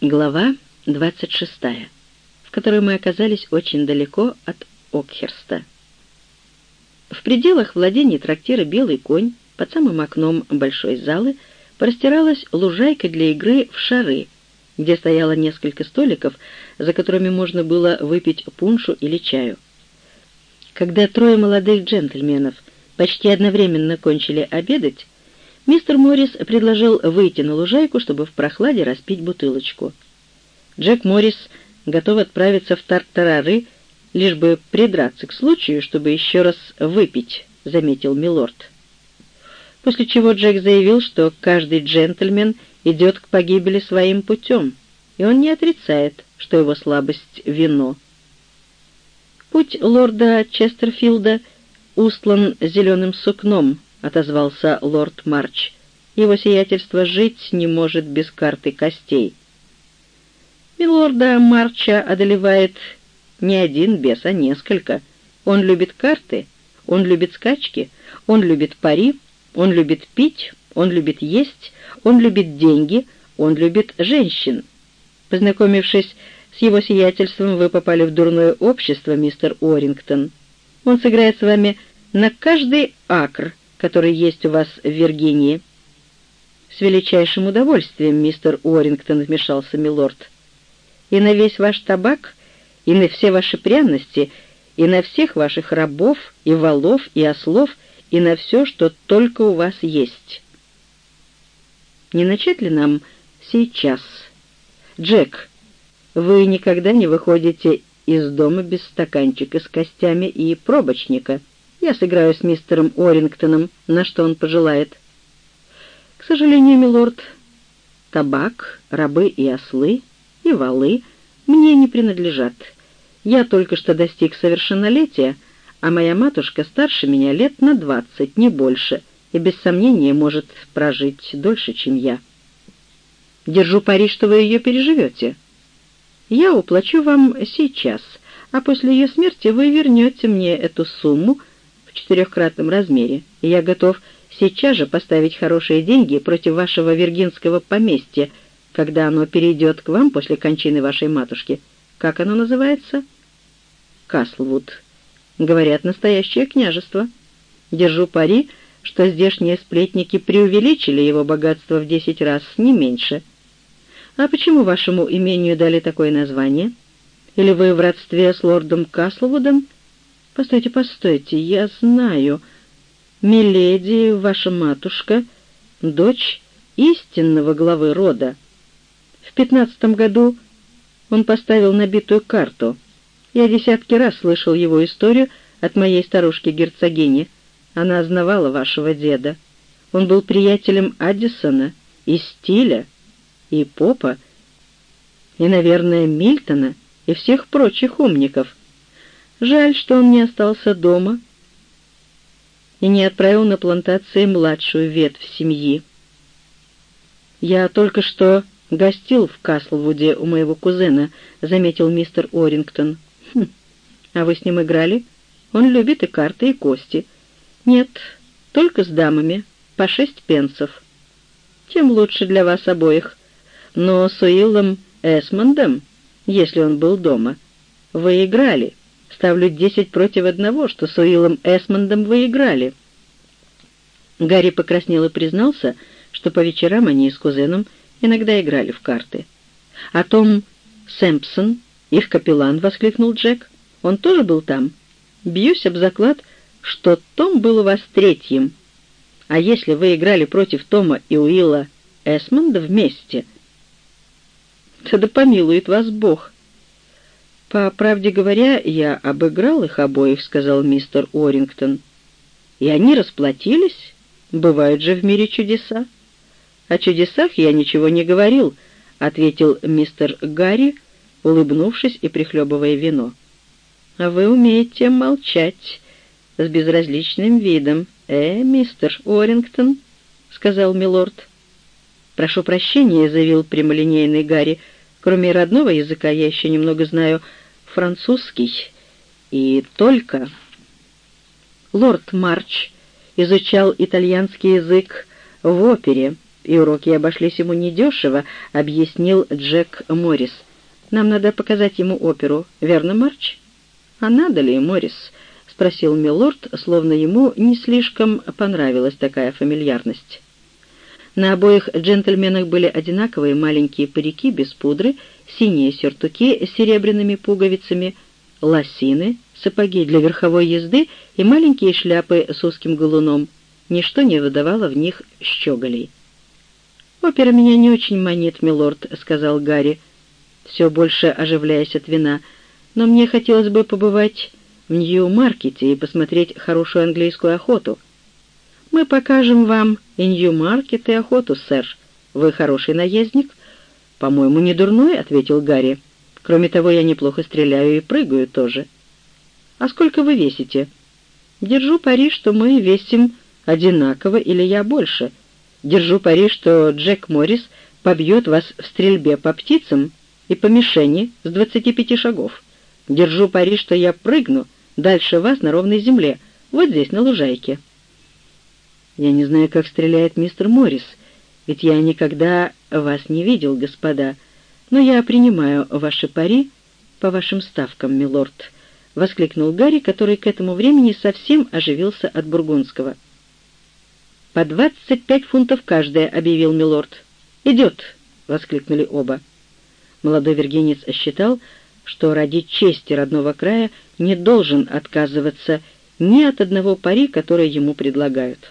Глава 26, в которой мы оказались очень далеко от Окхерста. В пределах владений трактира «Белый конь» под самым окном большой залы простиралась лужайка для игры в шары, где стояло несколько столиков, за которыми можно было выпить пуншу или чаю. Когда трое молодых джентльменов почти одновременно кончили обедать, Мистер Моррис предложил выйти на лужайку, чтобы в прохладе распить бутылочку. Джек Моррис готов отправиться в Тартарары, лишь бы придраться к случаю, чтобы еще раз выпить, — заметил Милорд. После чего Джек заявил, что каждый джентльмен идет к погибели своим путем, и он не отрицает, что его слабость — вино. Путь лорда Честерфилда устлан зеленым сукном, — отозвался лорд Марч. «Его сиятельство жить не может без карты костей». Милорда Марча одолевает не один бес, а несколько. Он любит карты, он любит скачки, он любит пари, он любит пить, он любит есть, он любит деньги, он любит женщин. Познакомившись с его сиятельством, вы попали в дурное общество, мистер Орингтон. Он сыграет с вами на каждый акр, который есть у вас в Виргинии». «С величайшим удовольствием, мистер Уоррингтон», — вмешался милорд. «И на весь ваш табак, и на все ваши пряности, и на всех ваших рабов, и валов, и ослов, и на все, что только у вас есть». «Не начать ли нам сейчас?» «Джек, вы никогда не выходите из дома без стаканчика с костями и пробочника». Я сыграю с мистером Орингтоном, на что он пожелает. К сожалению, милорд, табак, рабы и ослы, и валы мне не принадлежат. Я только что достиг совершеннолетия, а моя матушка старше меня лет на двадцать, не больше, и без сомнения может прожить дольше, чем я. Держу пари, что вы ее переживете. Я уплачу вам сейчас, а после ее смерти вы вернете мне эту сумму, четырехкратном размере, и я готов сейчас же поставить хорошие деньги против вашего виргинского поместья, когда оно перейдет к вам после кончины вашей матушки. Как оно называется? Каслвуд. Говорят, настоящее княжество. Держу пари, что здешние сплетники преувеличили его богатство в десять раз, не меньше. А почему вашему имению дали такое название? Или вы в родстве с лордом Каслвудом? «Постойте, постойте, я знаю. Миледи, ваша матушка, дочь истинного главы рода. В пятнадцатом году он поставил набитую карту. Я десятки раз слышал его историю от моей старушки-герцогини. Она знавала вашего деда. Он был приятелем Аддисона и Стиля, и Попа, и, наверное, Мильтона, и всех прочих умников. Жаль, что он не остался дома и не отправил на плантации младшую ветвь семьи. «Я только что гостил в Каслвуде у моего кузена», — заметил мистер Орингтон. «Хм, а вы с ним играли? Он любит и карты, и кости». «Нет, только с дамами, по шесть пенсов». «Тем лучше для вас обоих. Но с Уиллом Эсмондом, если он был дома, вы играли» ставлю десять против одного, что с Уиллом Эсмондом вы играли». Гарри покраснел и признался, что по вечерам они с кузеном иногда играли в карты. «А Том Сэмпсон, их капеллан», — воскликнул Джек. «Он тоже был там? Бьюсь об заклад, что Том был у вас третьим. А если вы играли против Тома и Уилла Эсмонда вместе, то да помилует вас Бог». «По правде говоря, я обыграл их обоих», — сказал мистер Уоррингтон. «И они расплатились? Бывают же в мире чудеса». «О чудесах я ничего не говорил», — ответил мистер Гарри, улыбнувшись и прихлебывая вино. «А вы умеете молчать с безразличным видом, э, мистер Уоррингтон», — сказал милорд. «Прошу прощения», — заявил прямолинейный Гарри, — Кроме родного языка я еще немного знаю французский и только. Лорд Марч изучал итальянский язык в опере и уроки обошлись ему недешево», — объяснил Джек Моррис. «Нам надо показать ему оперу, верно, Марч?» «А надо ли, Моррис?» — спросил Милорд, словно ему не слишком понравилась такая фамильярность. На обоих джентльменах были одинаковые маленькие парики без пудры, синие сюртуки с серебряными пуговицами, лосины, сапоги для верховой езды и маленькие шляпы с узким галуном. Ничто не выдавало в них щеголей. «Опера меня не очень манит, милорд», — сказал Гарри, все больше оживляясь от вина, «но мне хотелось бы побывать в Нью-Маркете и посмотреть хорошую английскую охоту». «Мы покажем вам и Нью-Маркет, и охоту, сэр. Вы хороший наездник?» «По-моему, не дурной», — ответил Гарри. «Кроме того, я неплохо стреляю и прыгаю тоже». «А сколько вы весите?» «Держу пари, что мы весим одинаково или я больше. Держу пари, что Джек Моррис побьет вас в стрельбе по птицам и по мишени с двадцати пяти шагов. Держу пари, что я прыгну дальше вас на ровной земле, вот здесь, на лужайке». Я не знаю, как стреляет мистер Моррис, ведь я никогда вас не видел, господа, но я принимаю ваши пари по вашим ставкам, милорд», — воскликнул Гарри, который к этому времени совсем оживился от бургундского. «По двадцать пять фунтов каждая», — объявил милорд. «Идет!» — воскликнули оба. Молодой вергенец считал, что ради чести родного края не должен отказываться ни от одного пари, которое ему предлагают.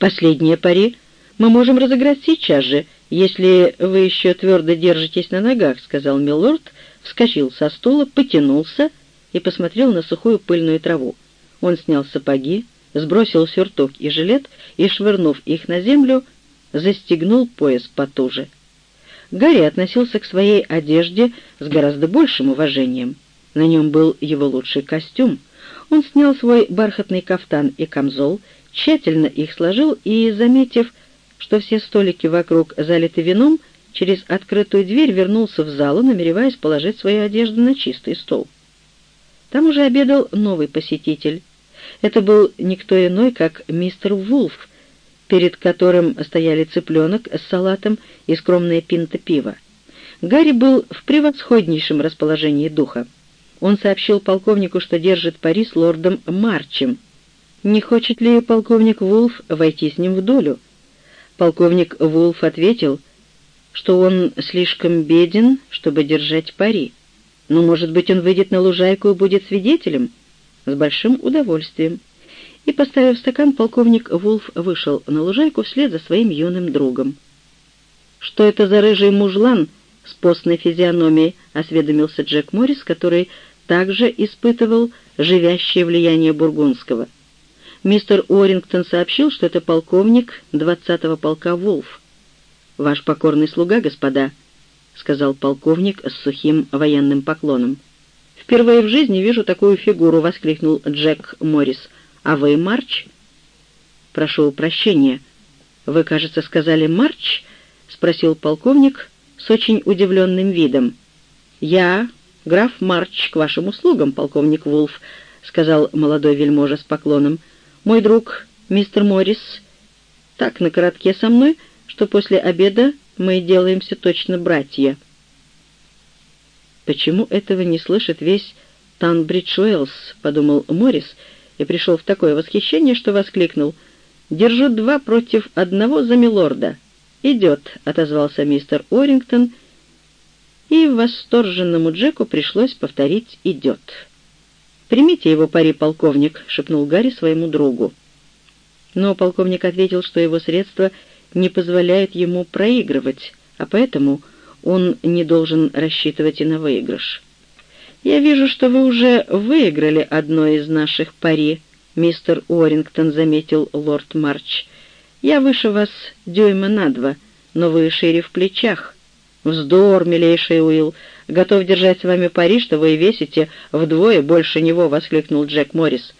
Последнее пари мы можем разыграть сейчас же, если вы еще твердо держитесь на ногах», — сказал милорд, вскочил со стула, потянулся и посмотрел на сухую пыльную траву. Он снял сапоги, сбросил сюртук и жилет и, швырнув их на землю, застегнул пояс потуже. Гарри относился к своей одежде с гораздо большим уважением. На нем был его лучший костюм. Он снял свой бархатный кафтан и камзол тщательно их сложил и, заметив, что все столики вокруг залиты вином, через открытую дверь вернулся в залу, намереваясь положить свою одежду на чистый стол. Там уже обедал новый посетитель. Это был никто иной, как мистер Вулф, перед которым стояли цыпленок с салатом и скромная пинта пива. Гарри был в превосходнейшем расположении духа. Он сообщил полковнику, что держит пари с лордом Марчем — не хочет ли полковник Вулф войти с ним в долю. Полковник Вулф ответил, что он слишком беден, чтобы держать пари. Но, может быть, он выйдет на лужайку и будет свидетелем? С большим удовольствием. И, поставив стакан, полковник Вулф вышел на лужайку вслед за своим юным другом. «Что это за рыжий мужлан с постной физиономией?» — осведомился Джек Моррис, который также испытывал живящее влияние Бургундского — Мистер Уоррингтон сообщил, что это полковник 20-го полка «Волф». «Ваш покорный слуга, господа», — сказал полковник с сухим военным поклоном. «Впервые в жизни вижу такую фигуру», — воскликнул Джек Моррис. «А вы, Марч?» «Прошу прощения. Вы, кажется, сказали Марч?» — спросил полковник с очень удивленным видом. «Я, граф Марч, к вашим услугам, полковник Вулф», — сказал молодой вельможа с поклоном. Мой друг, мистер Моррис, так на коротке со мной, что после обеда мы делаемся точно братья. Почему этого не слышит весь Танбридж Уэллс, подумал Моррис, и пришел в такое восхищение, что воскликнул «Держу два против одного за милорда». «Идет», — отозвался мистер Орингтон, и восторженному Джеку пришлось повторить «идет». «Примите его пари, полковник», — шепнул Гарри своему другу. Но полковник ответил, что его средства не позволяют ему проигрывать, а поэтому он не должен рассчитывать и на выигрыш. «Я вижу, что вы уже выиграли одно из наших пари», — мистер Уоррингтон заметил лорд Марч. «Я выше вас дюйма на два, но вы шире в плечах». «Вздор, милейший Уилл! Готов держать с вами пари, что вы весите вдвое больше него!» — воскликнул Джек Моррис.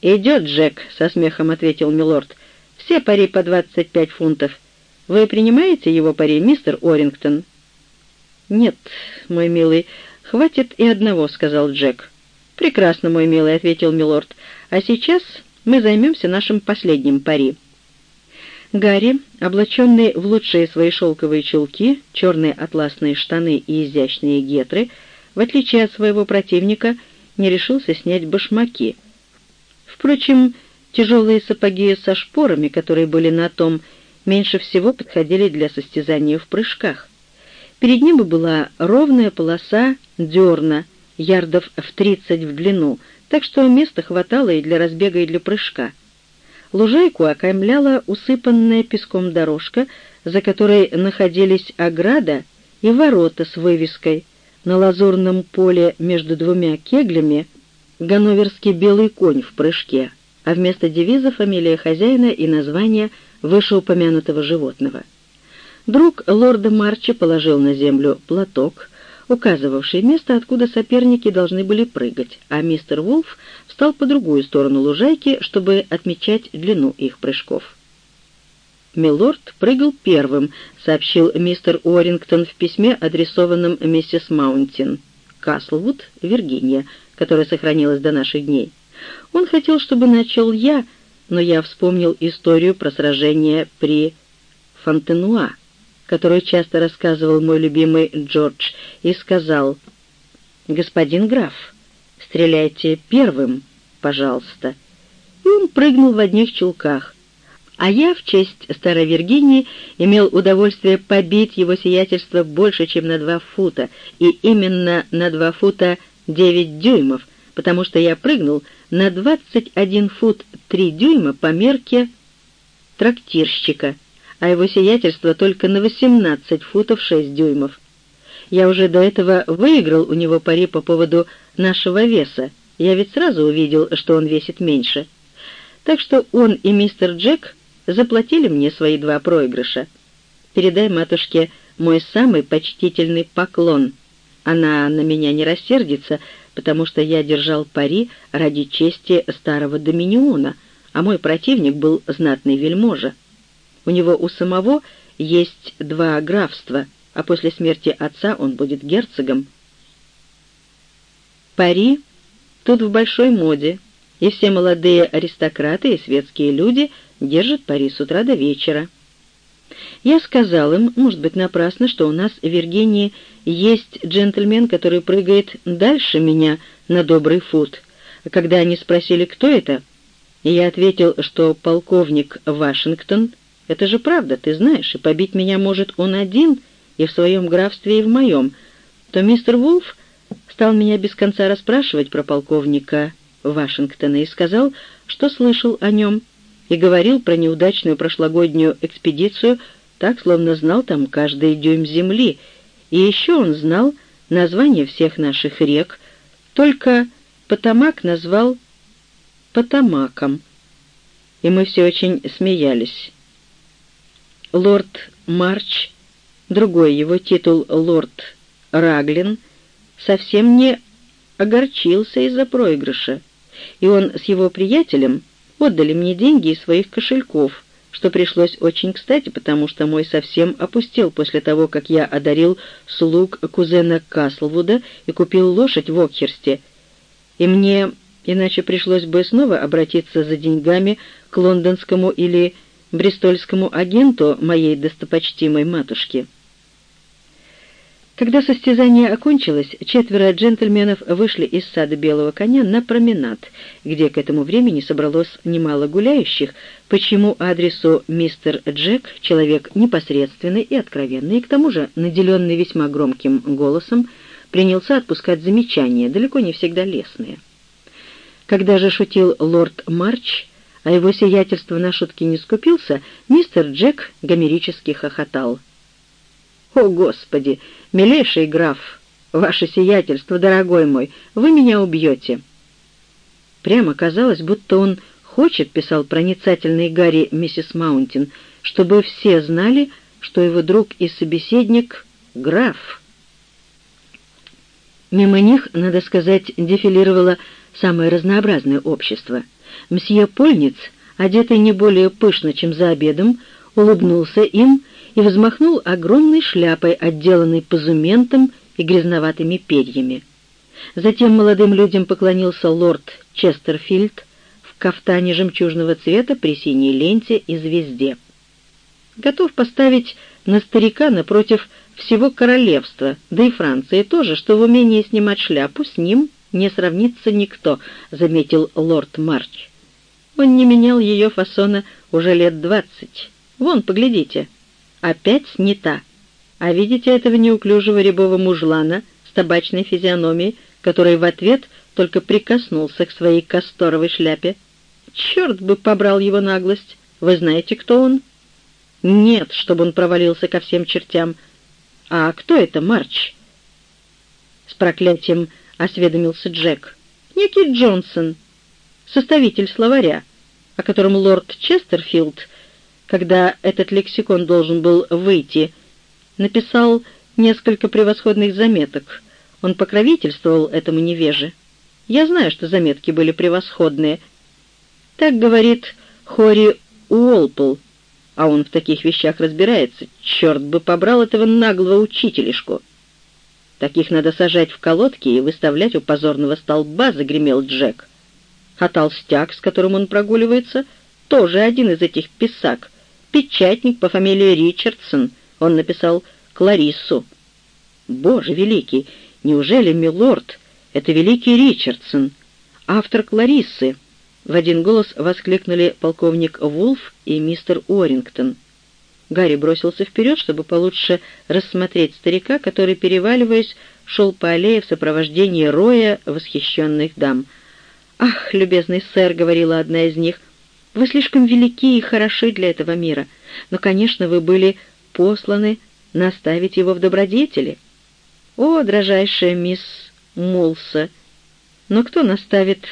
«Идет, Джек!» — со смехом ответил милорд. «Все пари по двадцать пять фунтов. Вы принимаете его пари, мистер Орингтон?» «Нет, мой милый, хватит и одного», — сказал Джек. «Прекрасно, мой милый», — ответил милорд. «А сейчас мы займемся нашим последним пари». Гарри, облаченный в лучшие свои шелковые чулки, черные атласные штаны и изящные гетры, в отличие от своего противника, не решился снять башмаки. Впрочем, тяжелые сапоги со шпорами, которые были на том, меньше всего подходили для состязания в прыжках. Перед ним была ровная полоса дерна, ярдов в тридцать в длину, так что места хватало и для разбега, и для прыжка. Лужайку окаймляла усыпанная песком дорожка, за которой находились ограда и ворота с вывеской. На лазурном поле между двумя кеглями ганноверский белый конь в прыжке, а вместо девиза фамилия хозяина и название вышеупомянутого животного. Друг лорда Марча положил на землю платок, указывавший место, откуда соперники должны были прыгать, а мистер Вулф встал по другую сторону лужайки, чтобы отмечать длину их прыжков. «Милорд прыгал первым», — сообщил мистер Уоррингтон в письме, адресованном миссис Маунтин, Каслвуд, Виргиния, которое сохранилось до наших дней. Он хотел, чтобы начал я, но я вспомнил историю про сражение при Фонтенуа которую часто рассказывал мой любимый Джордж, и сказал, «Господин граф, стреляйте первым, пожалуйста». И он прыгнул в одних чулках. А я, в честь старой Виргинии, имел удовольствие побить его сиятельство больше, чем на два фута, и именно на два фута девять дюймов, потому что я прыгнул на двадцать один фут три дюйма по мерке трактирщика — а его сиятельство только на 18 футов 6 дюймов. Я уже до этого выиграл у него пари по поводу нашего веса. Я ведь сразу увидел, что он весит меньше. Так что он и мистер Джек заплатили мне свои два проигрыша. Передай матушке мой самый почтительный поклон. Она на меня не рассердится, потому что я держал пари ради чести старого Доминиона, а мой противник был знатный вельможа. У него у самого есть два графства, а после смерти отца он будет герцогом. Пари тут в большой моде, и все молодые аристократы и светские люди держат пари с утра до вечера. Я сказал им, может быть, напрасно, что у нас в Виргинии есть джентльмен, который прыгает дальше меня на добрый фут. Когда они спросили, кто это, я ответил, что полковник Вашингтон — это же правда, ты знаешь, и побить меня может он один, и в своем графстве, и в моем. То мистер Вулф стал меня без конца расспрашивать про полковника Вашингтона и сказал, что слышал о нем, и говорил про неудачную прошлогоднюю экспедицию, так, словно знал там каждый дюйм земли, и еще он знал название всех наших рек, только Потамак назвал Потамаком, и мы все очень смеялись. Лорд Марч, другой его титул лорд Раглин, совсем не огорчился из-за проигрыша, и он с его приятелем отдали мне деньги из своих кошельков, что пришлось очень кстати, потому что мой совсем опустел после того, как я одарил слуг кузена Каслвуда и купил лошадь в Окхерсте, и мне иначе пришлось бы снова обратиться за деньгами к лондонскому или брестольскому агенту моей достопочтимой матушки. Когда состязание окончилось, четверо джентльменов вышли из сада Белого коня на променад, где к этому времени собралось немало гуляющих, почему адресу мистер Джек, человек непосредственный и откровенный, и к тому же наделенный весьма громким голосом, принялся отпускать замечания, далеко не всегда лестные. Когда же шутил лорд Марч, а его сиятельство на шутки не скупился, мистер Джек гомерически хохотал. «О, Господи! Милейший граф! Ваше сиятельство, дорогой мой, вы меня убьете!» Прямо казалось, будто он хочет, писал проницательный Гарри миссис Маунтин, чтобы все знали, что его друг и собеседник — граф. Мимо них, надо сказать, дефилировало самое разнообразное общество — Мсье Польниц, одетый не более пышно, чем за обедом, улыбнулся им и взмахнул огромной шляпой, отделанной позументом и грязноватыми перьями. Затем молодым людям поклонился лорд Честерфильд в кафтане жемчужного цвета при синей ленте и звезде. Готов поставить на старика напротив всего королевства, да и Франции тоже, что в умении снимать шляпу с ним не сравнится никто», — заметил лорд Марч. «Он не менял ее фасона уже лет двадцать. Вон, поглядите, опять снята. А видите этого неуклюжего рябого мужлана с табачной физиономией, который в ответ только прикоснулся к своей касторовой шляпе? Черт бы побрал его наглость! Вы знаете, кто он?» «Нет, чтобы он провалился ко всем чертям», «А кто это Марч?» С проклятием осведомился Джек. «Некий Джонсон, составитель словаря, о котором лорд Честерфилд, когда этот лексикон должен был выйти, написал несколько превосходных заметок. Он покровительствовал этому невеже. Я знаю, что заметки были превосходные. Так говорит Хори Уолпл, а он в таких вещах разбирается. Черт бы побрал этого наглого учителишку. Таких надо сажать в колодки и выставлять у позорного столба, — загремел Джек. А толстяк, с которым он прогуливается, тоже один из этих писак. Печатник по фамилии Ричардсон. Он написал Клариссу. Боже великий, неужели милорд — это великий Ричардсон, автор Клариссы? В один голос воскликнули полковник Вулф и мистер Уоррингтон. Гарри бросился вперед, чтобы получше рассмотреть старика, который, переваливаясь, шел по аллее в сопровождении роя восхищенных дам. «Ах, любезный сэр», — говорила одна из них, — «вы слишком велики и хороши для этого мира, но, конечно, вы были посланы наставить его в добродетели». «О, дрожайшая мисс Мулса! Но кто наставит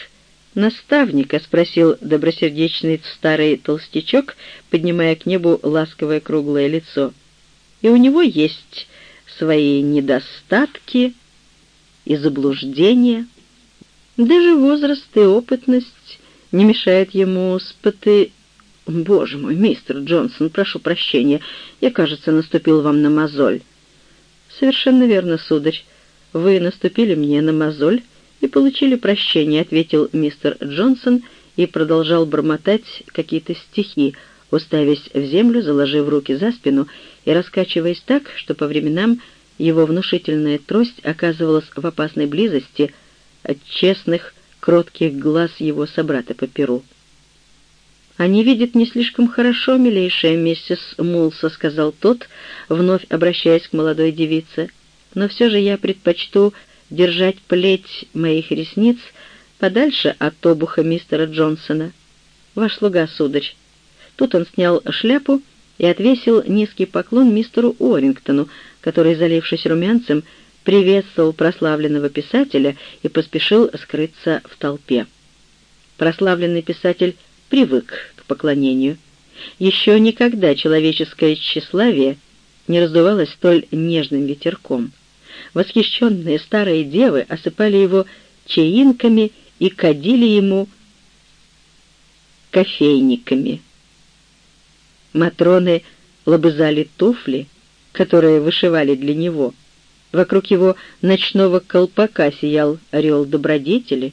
наставника?» — спросил добросердечный старый толстячок, поднимая к небу ласковое круглое лицо. «И у него есть свои недостатки и заблуждения. Даже возраст и опытность не мешают ему споты... Боже мой, мистер Джонсон, прошу прощения, я, кажется, наступил вам на мозоль». «Совершенно верно, сударь. Вы наступили мне на мозоль, и получили прощение», — ответил мистер Джонсон и продолжал бормотать какие-то стихи, уставясь в землю, заложив руки за спину и раскачиваясь так, что по временам его внушительная трость оказывалась в опасной близости от честных, кротких глаз его собрата по перу. «Они видят не слишком хорошо, милейшая миссис Мулса», — сказал тот, вновь обращаясь к молодой девице. «Но все же я предпочту держать плеть моих ресниц подальше от обуха мистера Джонсона. Ваш слуга, сударь». Тут он снял шляпу и отвесил низкий поклон мистеру Уоррингтону, который, залившись румянцем, приветствовал прославленного писателя и поспешил скрыться в толпе. Прославленный писатель привык к поклонению. Еще никогда человеческое тщеславие не раздувалось столь нежным ветерком. Восхищенные старые девы осыпали его чаинками и кадили ему кофейниками. Матроны лобызали туфли, которые вышивали для него. Вокруг его ночного колпака сиял орел добродетели.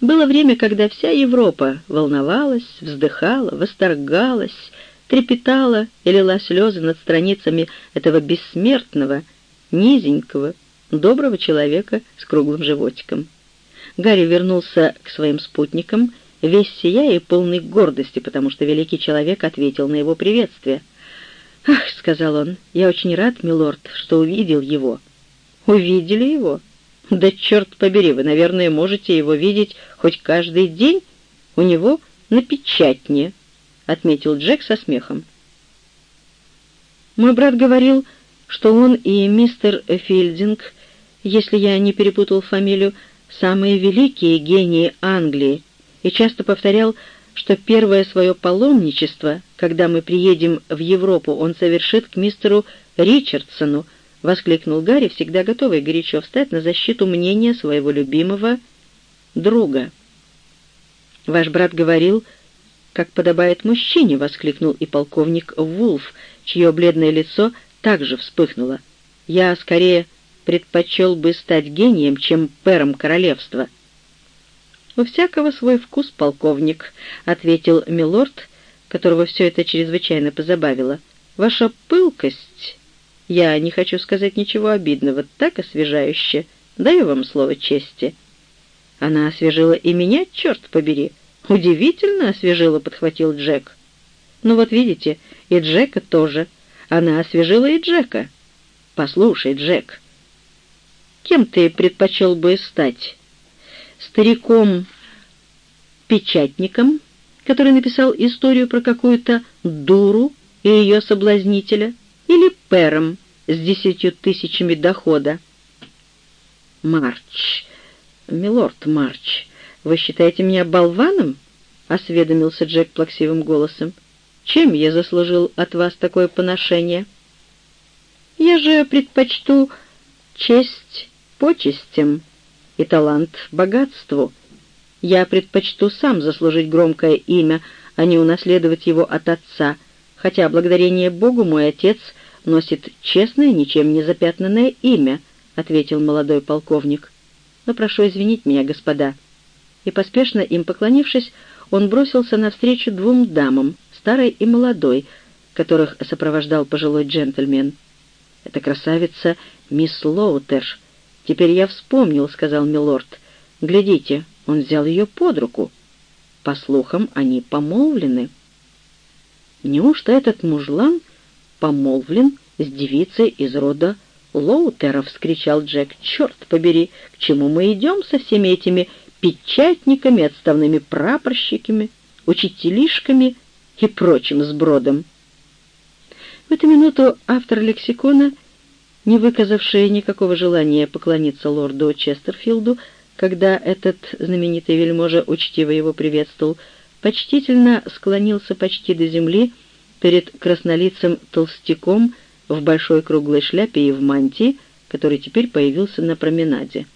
Было время, когда вся Европа волновалась, вздыхала, восторгалась, трепетала и лила слезы над страницами этого бессмертного, низенького, доброго человека с круглым животиком. Гарри вернулся к своим спутникам, весь сияя и полный гордости, потому что великий человек ответил на его приветствие. «Ах», — сказал он, — «я очень рад, милорд, что увидел его». «Увидели его? Да черт побери, вы, наверное, можете его видеть хоть каждый день у него на печатне», — отметил Джек со смехом. «Мой брат говорил, что он и мистер Филдинг, если я не перепутал фамилию, самые великие гении Англии, и часто повторял, что первое свое паломничество, когда мы приедем в Европу, он совершит к мистеру Ричардсону, воскликнул Гарри, всегда готовый горячо встать на защиту мнения своего любимого друга. «Ваш брат говорил, как подобает мужчине», — воскликнул и полковник Вулф, чье бледное лицо также вспыхнула. «Я скорее предпочел бы стать гением, чем пером королевства». «У всякого свой вкус, полковник», — ответил милорд, которого все это чрезвычайно позабавило. Ваша пылкость, я не хочу сказать ничего обидного, так освежающе. Даю вам слово чести». «Она освежила и меня, черт побери!» «Удивительно освежила», — подхватил Джек. «Ну вот видите, и Джека тоже. Она освежила и Джека». «Послушай, Джек, кем ты предпочел бы стать? Стариком-печатником, который написал историю про какую-то дуру и ее соблазнителя, или пером с десятью тысячами дохода?» «Марч, милорд Марч, вы считаете меня болваном?» — осведомился Джек плаксивым голосом. «Чем я заслужил от вас такое поношение?» «Я же предпочту честь почестям и талант богатству. Я предпочту сам заслужить громкое имя, а не унаследовать его от отца, хотя, благодарение Богу, мой отец носит честное, ничем не запятнанное имя», — ответил молодой полковник. «Но прошу извинить меня, господа». И, поспешно им поклонившись, он бросился навстречу двум дамам, старой и молодой, которых сопровождал пожилой джентльмен. «Это красавица мисс Лоутерш. Теперь я вспомнил», — сказал милорд. «Глядите, он взял ее под руку. По слухам, они помолвлены». «Неужто этот мужлан помолвлен с девицей из рода Лоутеров?» — вскричал Джек. «Черт побери, к чему мы идем со всеми этими печатниками, отставными прапорщиками, учителишками и прочим сбродом. В эту минуту автор лексикона, не выказавший никакого желания поклониться лорду Честерфилду, когда этот знаменитый вельможа учтиво его приветствовал, почтительно склонился почти до земли перед краснолицым толстяком в большой круглой шляпе и в мантии, который теперь появился на променаде.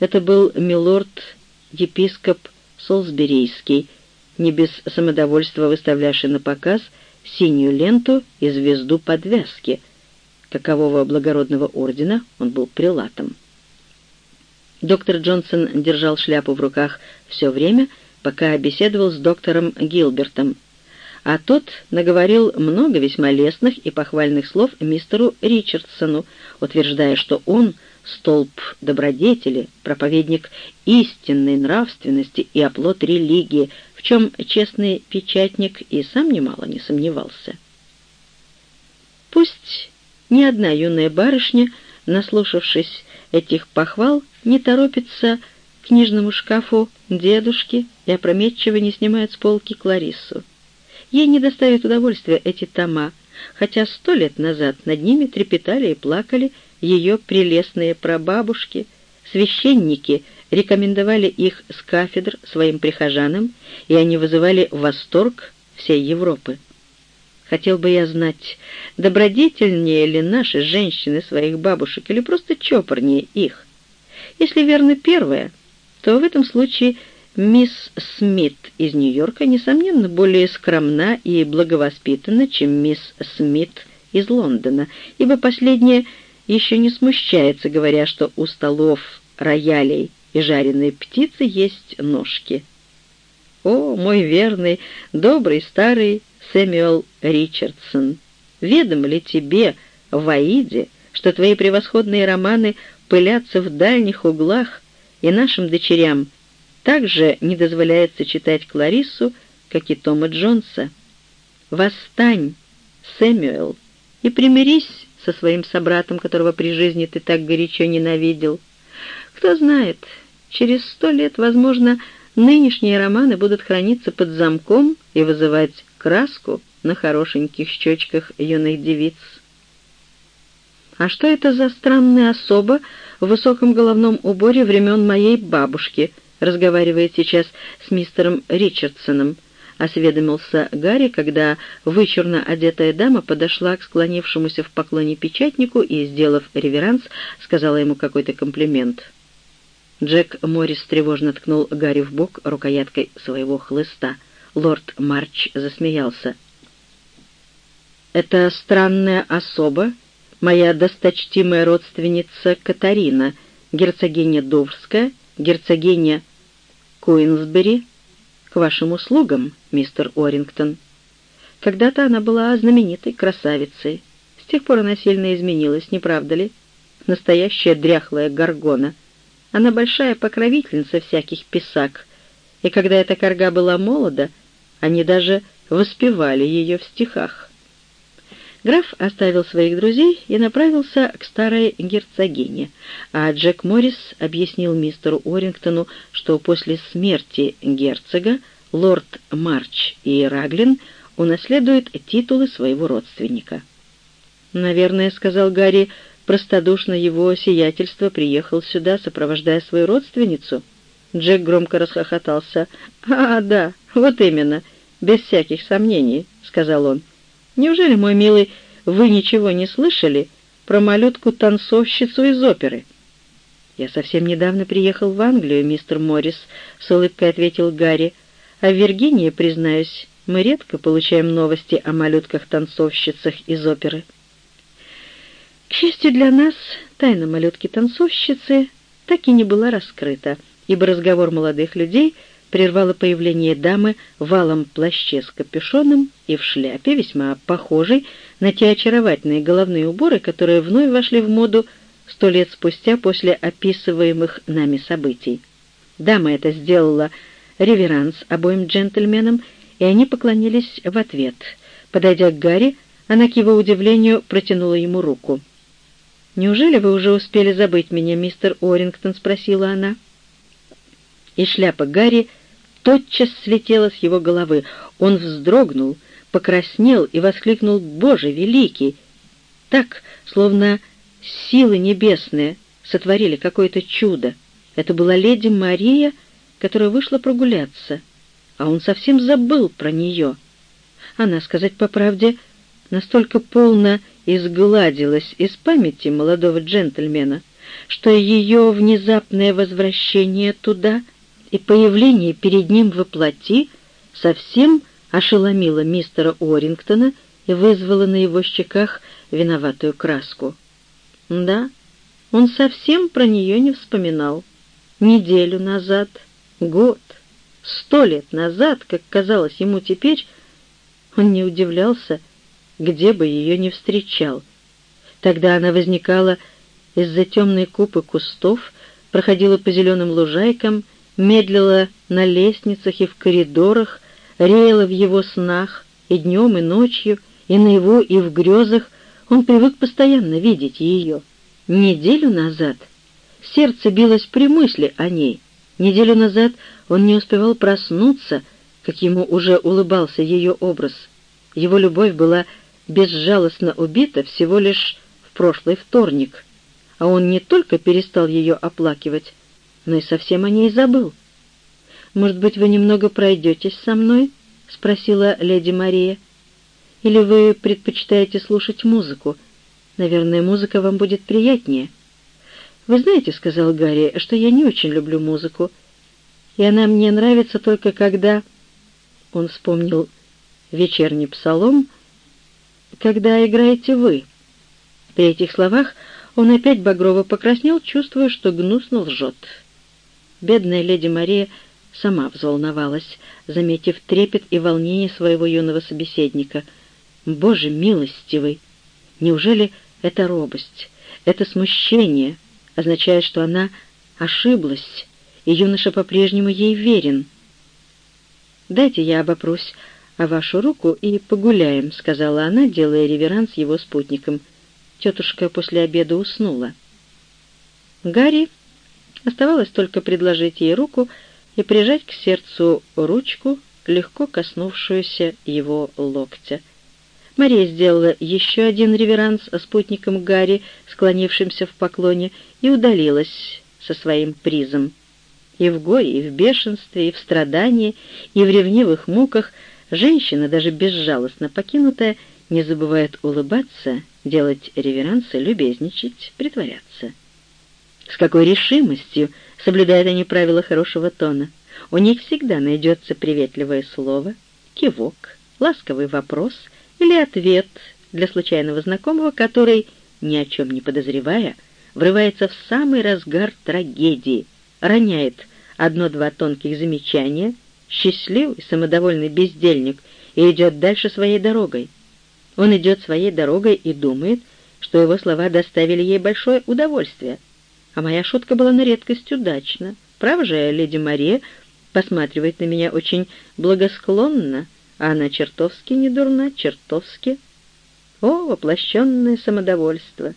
Это был милорд епископ Солсберийский, не без самодовольства выставлявший на показ синюю ленту и звезду подвязки, какового благородного ордена он был прилатом. Доктор Джонсон держал шляпу в руках все время, пока беседовал с доктором Гилбертом, а тот наговорил много весьма лестных и похвальных слов мистеру Ричардсону, утверждая, что он — столб добродетели, проповедник истинной нравственности и оплот религии, в чем честный печатник и сам немало не сомневался. Пусть ни одна юная барышня, наслушавшись этих похвал, не торопится к книжному шкафу дедушки и опрометчиво не снимает с полки Клариссу. Ей не доставит удовольствия эти тома, хотя сто лет назад над ними трепетали и плакали ее прелестные прабабушки, священники рекомендовали их с кафедр своим прихожанам, и они вызывали восторг всей Европы. Хотел бы я знать, добродетельнее ли наши женщины своих бабушек или просто чопорнее их. Если верно первое, то в этом случае мисс Смит из Нью-Йорка, несомненно, более скромна и благовоспитана, чем мисс Смит из Лондона, ибо последняя еще не смущается, говоря, что у столов роялей и жареной птицы есть ножки. О, мой верный, добрый старый Сэмюэл Ричардсон, ведом ли тебе, в Аиде, что твои превосходные романы пылятся в дальних углах, и нашим дочерям также не дозволяется читать Клариссу, как и Тома Джонса? Восстань, Сэмюэл, и примирись со своим собратом, которого при жизни ты так горячо ненавидел. Кто знает, через сто лет, возможно, нынешние романы будут храниться под замком и вызывать краску на хорошеньких щечках юных девиц. А что это за странная особа в высоком головном уборе времен моей бабушки, разговаривает сейчас с мистером Ричардсоном? — осведомился Гарри, когда вычурно одетая дама подошла к склонившемуся в поклоне печатнику и, сделав реверанс, сказала ему какой-то комплимент. Джек Моррис тревожно ткнул Гарри в бок рукояткой своего хлыста. Лорд Марч засмеялся. «Это странная особа, моя досточтимая родственница Катарина, герцогиня Доврская, герцогиня Куинсбери, к вашим услугам, мистер Орингтон. Когда-то она была знаменитой красавицей. С тех пор она сильно изменилась, не правда ли? Настоящая дряхлая горгона. Она большая покровительница всяких писак, и когда эта корга была молода, они даже воспевали ее в стихах. Граф оставил своих друзей и направился к старой герцогине, а Джек Моррис объяснил мистеру Орингтону, что после смерти герцога лорд Марч и Раглин унаследуют титулы своего родственника. «Наверное, — сказал Гарри, — простодушно его сиятельство приехал сюда, сопровождая свою родственницу». Джек громко расхохотался. «А, да, вот именно, без всяких сомнений», — сказал он. Неужели, мой милый, вы ничего не слышали про малютку-танцовщицу из оперы?» «Я совсем недавно приехал в Англию, мистер Моррис», — с улыбкой ответил Гарри. «А в Виргинии, признаюсь, мы редко получаем новости о малютках-танцовщицах из оперы». К счастью для нас, тайна малютки-танцовщицы так и не была раскрыта, ибо разговор молодых людей — прервало появление дамы в алом плаще с капюшоном и в шляпе, весьма похожей на те очаровательные головные уборы, которые вновь вошли в моду сто лет спустя после описываемых нами событий. Дама это сделала реверанс обоим джентльменам, и они поклонились в ответ. Подойдя к Гарри, она, к его удивлению, протянула ему руку. «Неужели вы уже успели забыть меня, мистер Орингтон?» — спросила она. И шляпа Гарри тотчас слетела с его головы. Он вздрогнул, покраснел и воскликнул «Боже великий!» Так, словно силы небесные сотворили какое-то чудо. Это была леди Мария, которая вышла прогуляться, а он совсем забыл про нее. Она, сказать по правде, настолько полно изгладилась из памяти молодого джентльмена, что ее внезапное возвращение туда — и появление перед ним во плоти совсем ошеломило мистера Уоррингтона и вызвало на его щеках виноватую краску. Да, он совсем про нее не вспоминал. Неделю назад, год, сто лет назад, как казалось ему теперь, он не удивлялся, где бы ее не встречал. Тогда она возникала из-за темной купы кустов, проходила по зеленым лужайкам медлила на лестницах и в коридорах, реяла в его снах и днем, и ночью, и наяву, и в грезах. Он привык постоянно видеть ее. Неделю назад сердце билось при мысли о ней. Неделю назад он не успевал проснуться, как ему уже улыбался ее образ. Его любовь была безжалостно убита всего лишь в прошлый вторник, а он не только перестал ее оплакивать, но и совсем о ней забыл. «Может быть, вы немного пройдетесь со мной?» — спросила леди Мария. «Или вы предпочитаете слушать музыку? Наверное, музыка вам будет приятнее». «Вы знаете, — сказал Гарри, — что я не очень люблю музыку, и она мне нравится только когда...» Он вспомнил вечерний псалом «Когда играете вы». При этих словах он опять багрово покраснел, чувствуя, что гнусно лжет. Бедная леди Мария сама взволновалась, заметив трепет и волнение своего юного собеседника. «Боже милостивый! Неужели это робость, это смущение означает, что она ошиблась, и юноша по-прежнему ей верен?» «Дайте я обопрусь о вашу руку и погуляем», — сказала она, делая реверанс его спутникам. Тетушка после обеда уснула. Гарри Оставалось только предложить ей руку и прижать к сердцу ручку, легко коснувшуюся его локтя. Мария сделала еще один реверанс спутником Гарри, склонившимся в поклоне, и удалилась со своим призом. И в горе, и в бешенстве, и в страдании, и в ревнивых муках женщина, даже безжалостно покинутая, не забывает улыбаться, делать реверансы, любезничать, притворяться. С какой решимостью соблюдают они правила хорошего тона. У них всегда найдется приветливое слово, кивок, ласковый вопрос или ответ для случайного знакомого, который, ни о чем не подозревая, врывается в самый разгар трагедии, роняет одно-два тонких замечания, счастливый, самодовольный бездельник и идет дальше своей дорогой. Он идет своей дорогой и думает, что его слова доставили ей большое удовольствие. А моя шутка была на редкость удачна. Право же, леди Мария посматривает на меня очень благосклонно, а она чертовски не дурна, чертовски. О, воплощенное самодовольство!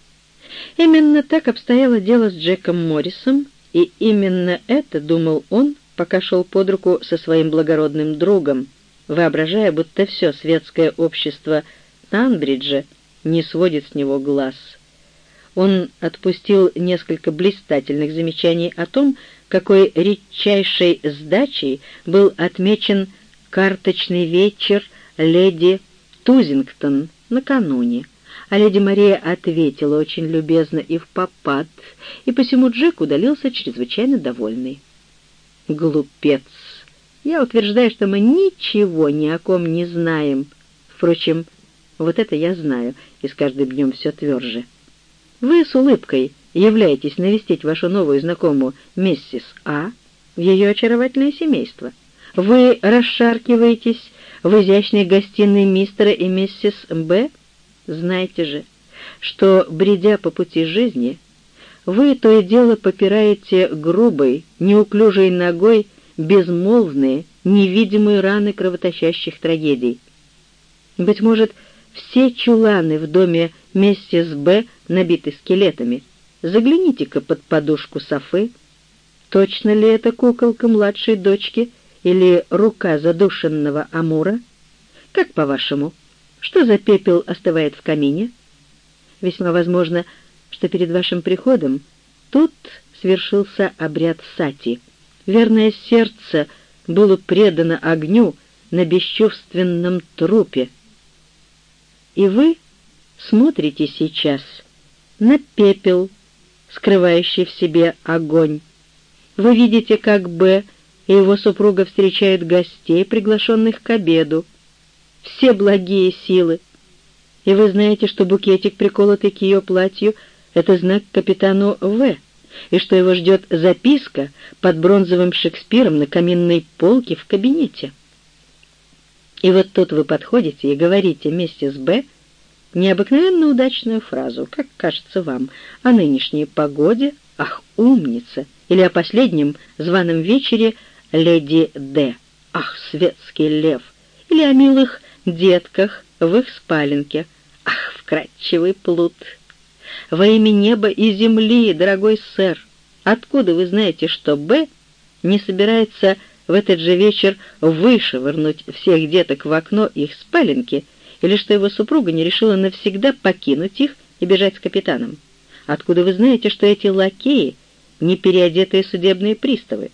Именно так обстояло дело с Джеком Моррисом, и именно это думал он, пока шел под руку со своим благородным другом, воображая, будто все светское общество Танбриджа не сводит с него глаз. Он отпустил несколько блистательных замечаний о том, какой редчайшей сдачей был отмечен карточный вечер леди Тузингтон накануне. А леди Мария ответила очень любезно и в попад, и посему Джек удалился чрезвычайно довольный. Глупец! Я утверждаю, что мы ничего ни о ком не знаем. Впрочем, вот это я знаю, и с каждым днем все тверже. Вы с улыбкой являетесь навестить вашу новую знакомую миссис А в ее очаровательное семейство. Вы расшаркиваетесь в изящной гостиной мистера и миссис Б. Знаете же, что, бредя по пути жизни, вы то и дело попираете грубой, неуклюжей ногой безмолвные, невидимые раны кровоточащих трагедий. Быть может, все чуланы в доме миссис Б набиты скелетами. Загляните-ка под подушку Софы. Точно ли это куколка младшей дочки или рука задушенного Амура? Как по-вашему, что за пепел остывает в камине? Весьма возможно, что перед вашим приходом тут свершился обряд сати. Верное сердце было предано огню на бесчувственном трупе. И вы смотрите сейчас на пепел, скрывающий в себе огонь. Вы видите, как Б и его супруга встречают гостей, приглашенных к обеду. Все благие силы. И вы знаете, что букетик, приколотый к ее платью, — это знак капитану В., и что его ждет записка под бронзовым Шекспиром на каминной полке в кабинете. И вот тут вы подходите и говорите миссис Б., необыкновенно удачную фразу, как кажется вам, о нынешней погоде, ах, умница, или о последнем званом вечере леди Д, ах, светский лев, или о милых детках в их спаленке, ах, вкрадчивый плут. Во имя неба и земли, дорогой сэр, откуда вы знаете, что Б не собирается в этот же вечер вышвырнуть всех деток в окно их спаленки — или что его супруга не решила навсегда покинуть их и бежать с капитаном? Откуда вы знаете, что эти лакеи — не переодетые судебные приставы?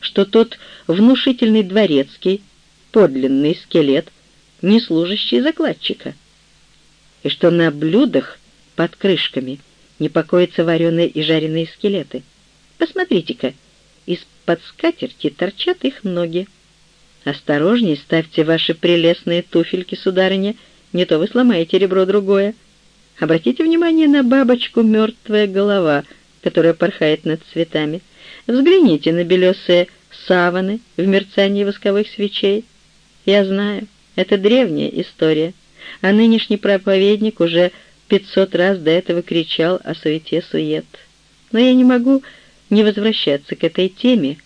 Что тот внушительный дворецкий, подлинный скелет, не служащий закладчика? И что на блюдах под крышками не покоятся вареные и жареные скелеты? Посмотрите-ка, из-под скатерти торчат их ноги. «Осторожней, ставьте ваши прелестные туфельки, сударыня, не то вы сломаете ребро другое. Обратите внимание на бабочку «Мертвая голова», которая порхает над цветами. Взгляните на белесые саваны в мерцании восковых свечей. Я знаю, это древняя история, а нынешний проповедник уже пятьсот раз до этого кричал о суете-сует. Но я не могу не возвращаться к этой теме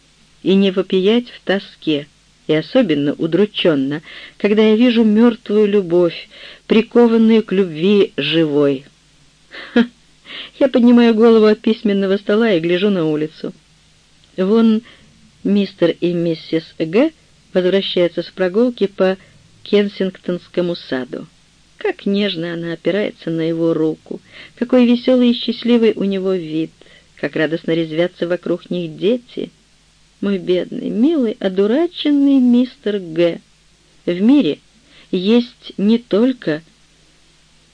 и не вопиять в тоске, и особенно удрученно, когда я вижу мертвую любовь, прикованную к любви живой. Ха! Я поднимаю голову от письменного стола и гляжу на улицу. Вон мистер и миссис Г. возвращаются с прогулки по Кенсингтонскому саду. Как нежно она опирается на его руку, какой веселый и счастливый у него вид, как радостно резвятся вокруг них дети — мой бедный, милый, одураченный мистер Г. В мире есть не только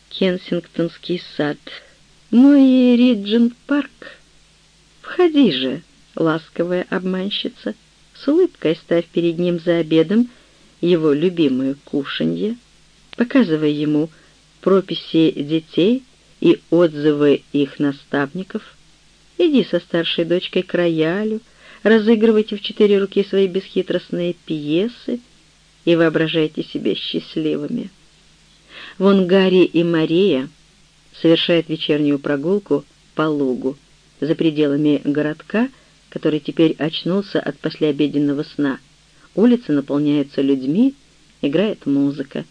Кенсингтонский сад, но и Риджент-парк. Входи же, ласковая обманщица, с улыбкой ставь перед ним за обедом его любимое кушанье, показывай ему прописи детей и отзывы их наставников. Иди со старшей дочкой к роялю, разыгрывайте в четыре руки свои бесхитростные пьесы, и воображайте себя счастливыми. Вон Гарри и Мария совершают вечернюю прогулку по лугу за пределами городка, который теперь очнулся от послеобеденного сна. Улицы наполняются людьми, играет музыка.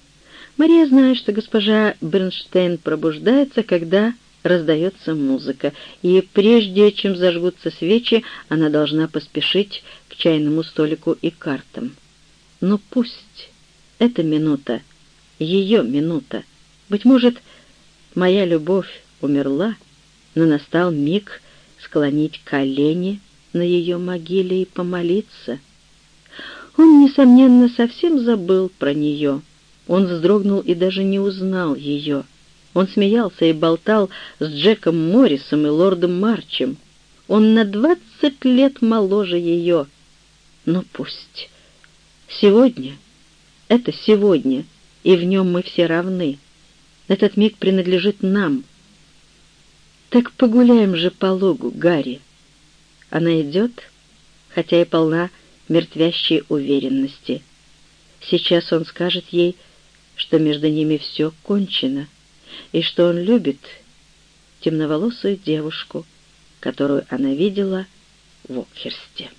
Мария знает, что госпожа Бернштейн пробуждается, когда раздается музыка, и прежде чем зажгутся свечи, она должна поспешить к чайному столику и картам. Но пусть эта минута, ее минута, быть может, моя любовь умерла, но настал миг склонить колени на ее могиле и помолиться. Он, несомненно, совсем забыл про нее. Он вздрогнул и даже не узнал ее. Он смеялся и болтал с Джеком Моррисом и лордом Марчем. Он на двадцать лет моложе ее. Но пусть. Сегодня, это сегодня, и в нем мы все равны. Этот миг принадлежит нам. Так погуляем же по лугу, Гарри. Она идет, хотя и полна мертвящей уверенности. Сейчас он скажет ей, что между ними все кончено — и что он любит темноволосую девушку, которую она видела в Окхерсте.